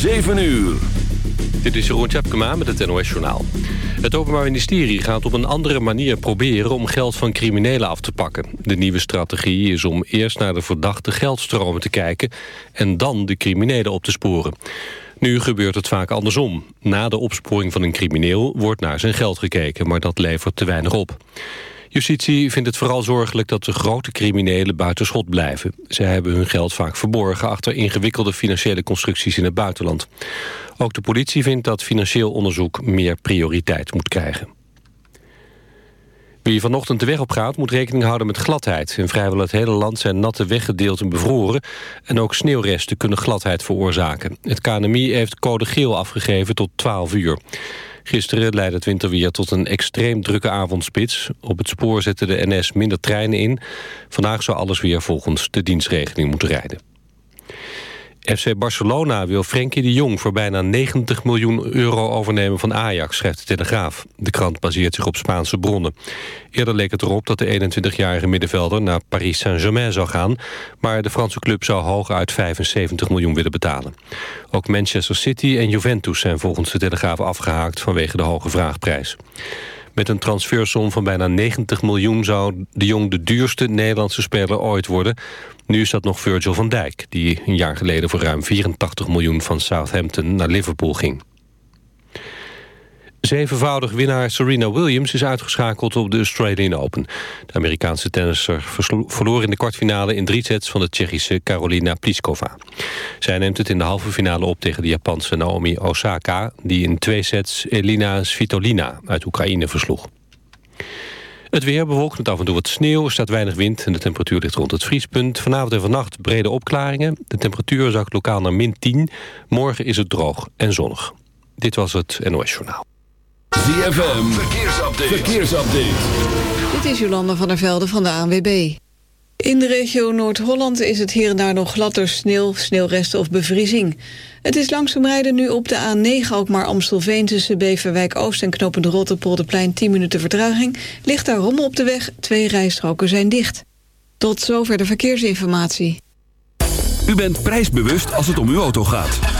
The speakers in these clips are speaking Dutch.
7 uur. Dit is Jeroen Tjepkema met het NOS Journaal. Het Openbaar Ministerie gaat op een andere manier proberen... om geld van criminelen af te pakken. De nieuwe strategie is om eerst naar de verdachte geldstromen te kijken... en dan de criminelen op te sporen. Nu gebeurt het vaak andersom. Na de opsporing van een crimineel wordt naar zijn geld gekeken... maar dat levert te weinig op. Justitie vindt het vooral zorgelijk dat de grote criminelen buiten schot blijven. Zij hebben hun geld vaak verborgen achter ingewikkelde financiële constructies in het buitenland. Ook de politie vindt dat financieel onderzoek meer prioriteit moet krijgen. Wie vanochtend de weg op gaat moet rekening houden met gladheid. In vrijwel het hele land zijn natte weggedeelten bevroren... en ook sneeuwresten kunnen gladheid veroorzaken. Het KNMI heeft code geel afgegeven tot 12 uur. Gisteren leidde het winterweer tot een extreem drukke avondspits. Op het spoor zette de NS minder treinen in. Vandaag zou alles weer volgens de dienstregeling moeten rijden. FC Barcelona wil Frenkie de Jong voor bijna 90 miljoen euro overnemen van Ajax, schrijft de Telegraaf. De krant baseert zich op Spaanse bronnen. Eerder leek het erop dat de 21-jarige middenvelder naar Paris Saint-Germain zou gaan, maar de Franse club zou hooguit 75 miljoen willen betalen. Ook Manchester City en Juventus zijn volgens de Telegraaf afgehaakt vanwege de hoge vraagprijs. Met een transfersom van bijna 90 miljoen zou de Jong de duurste Nederlandse speler ooit worden. Nu is dat nog Virgil van Dijk, die een jaar geleden voor ruim 84 miljoen van Southampton naar Liverpool ging. Zevenvoudig winnaar Serena Williams is uitgeschakeld op de Australian Open. De Amerikaanse tennisser verloor in de kwartfinale in drie sets van de Tsjechische Karolina Pliskova. Zij neemt het in de halve finale op tegen de Japanse Naomi Osaka... die in twee sets Elina Svitolina uit Oekraïne versloeg. Het weer bewolkt met af en toe wat sneeuw, er staat weinig wind... en de temperatuur ligt rond het vriespunt. Vanavond en vannacht brede opklaringen. De temperatuur zakt lokaal naar min 10. Morgen is het droog en zonnig. Dit was het NOS Journaal. ZFM, verkeersupdate. verkeersupdate. Dit is Jolanda van der Velde van de ANWB. In de regio Noord-Holland is het hier en daar nog glad door sneeuw, sneeuwresten of bevriezing. Het is langzaam rijden nu op de A9 ook maar Amstelveen... tussen Beverwijk Oost en Knopende Rotterpolderplein 10 minuten vertraging. Ligt daar rommel op de weg, twee rijstroken zijn dicht. Tot zover de verkeersinformatie. U bent prijsbewust als het om uw auto gaat.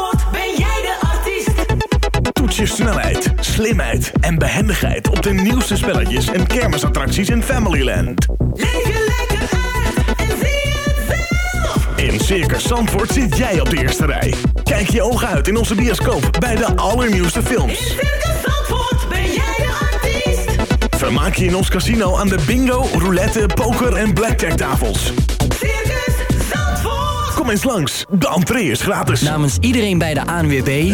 Toets je snelheid, slimheid en behendigheid op de nieuwste spelletjes en kermisattracties in Familyland. Leef je lekker uit en zie het zelf. In Circus Zandvoort zit jij op de eerste rij. Kijk je ogen uit in onze bioscoop bij de allernieuwste films. In Circus Zandvoort ben jij de artiest. Vermaak je in ons casino aan de bingo, roulette, poker en blackjack tafels. Circus Zandvoort. Kom eens langs, de entree is gratis. Namens iedereen bij de ANWB...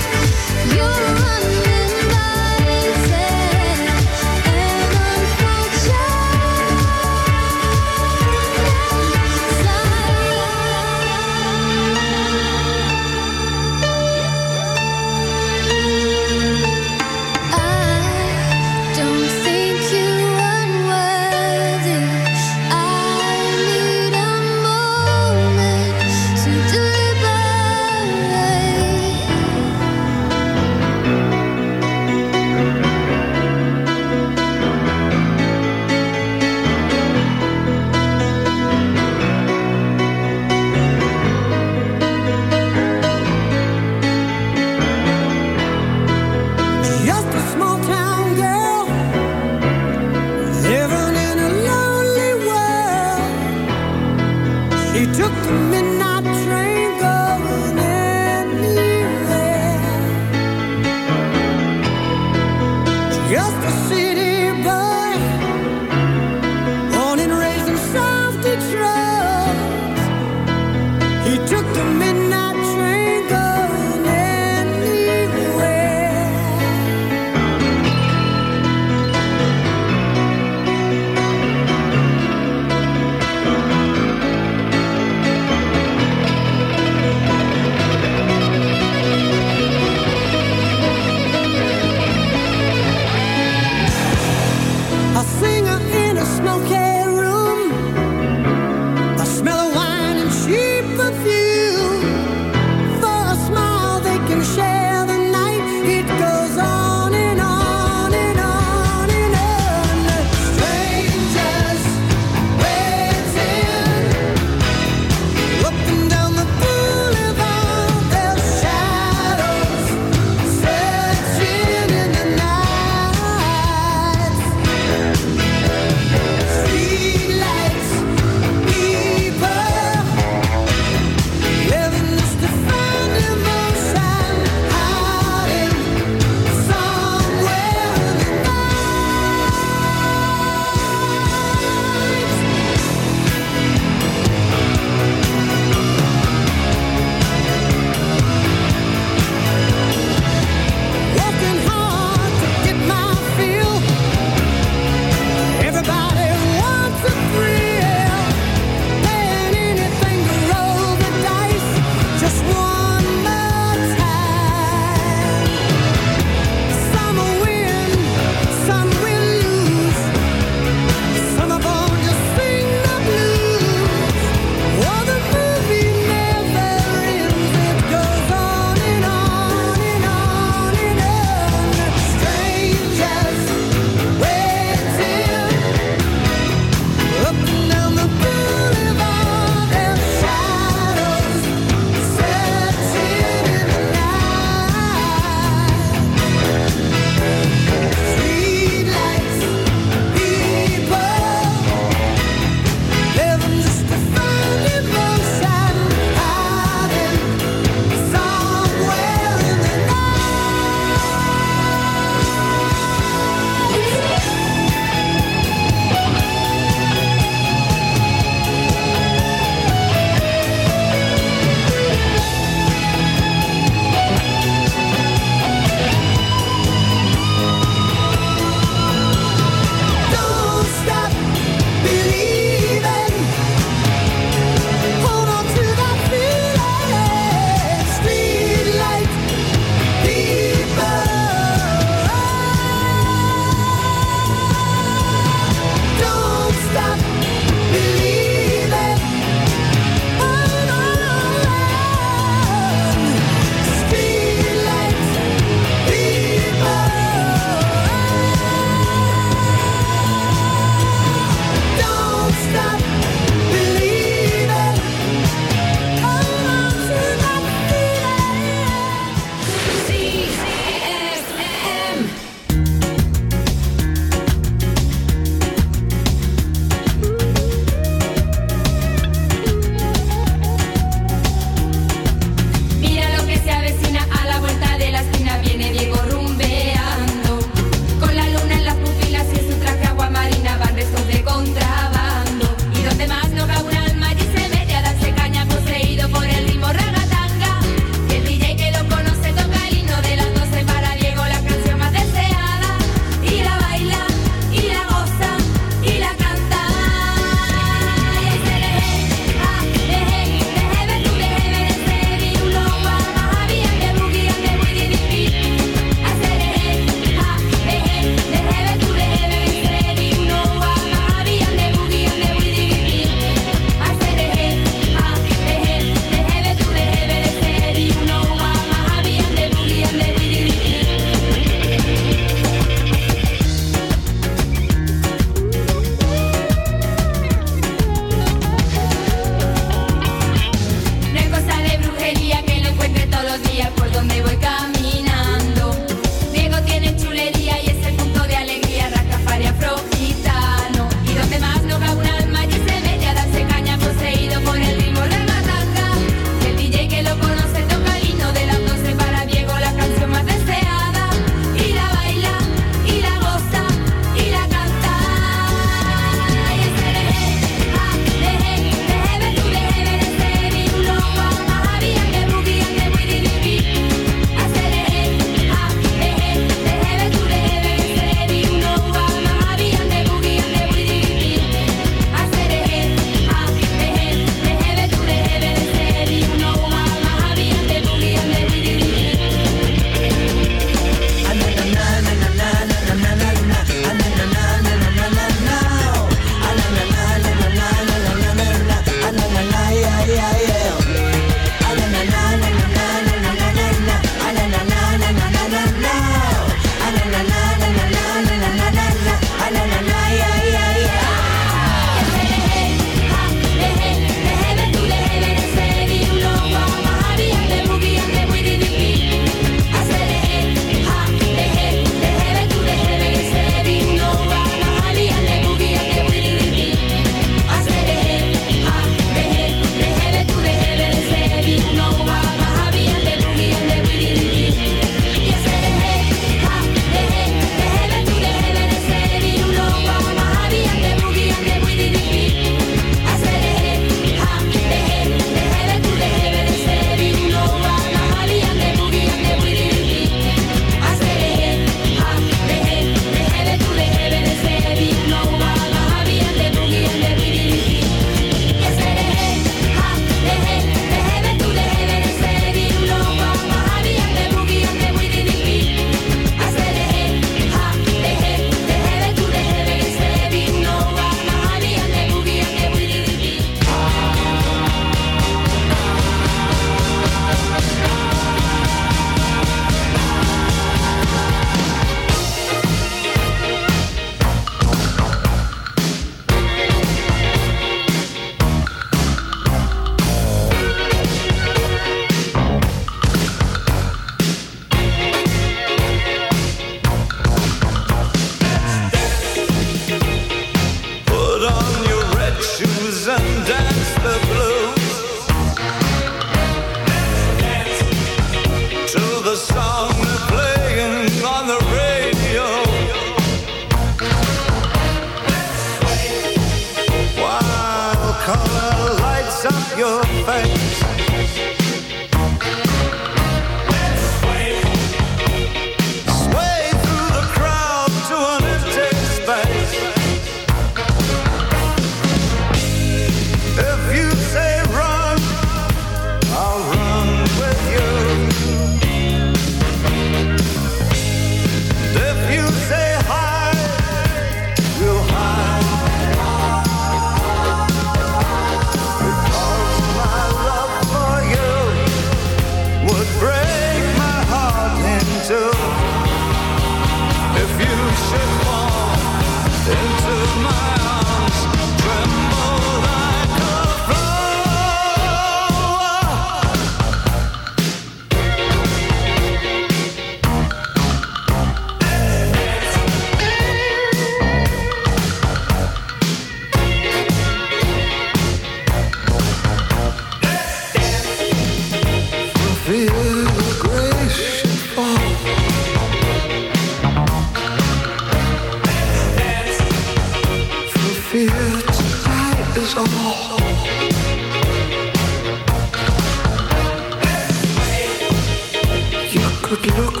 good look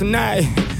tonight.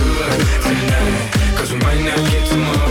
tonight Cause we might not get tomorrow.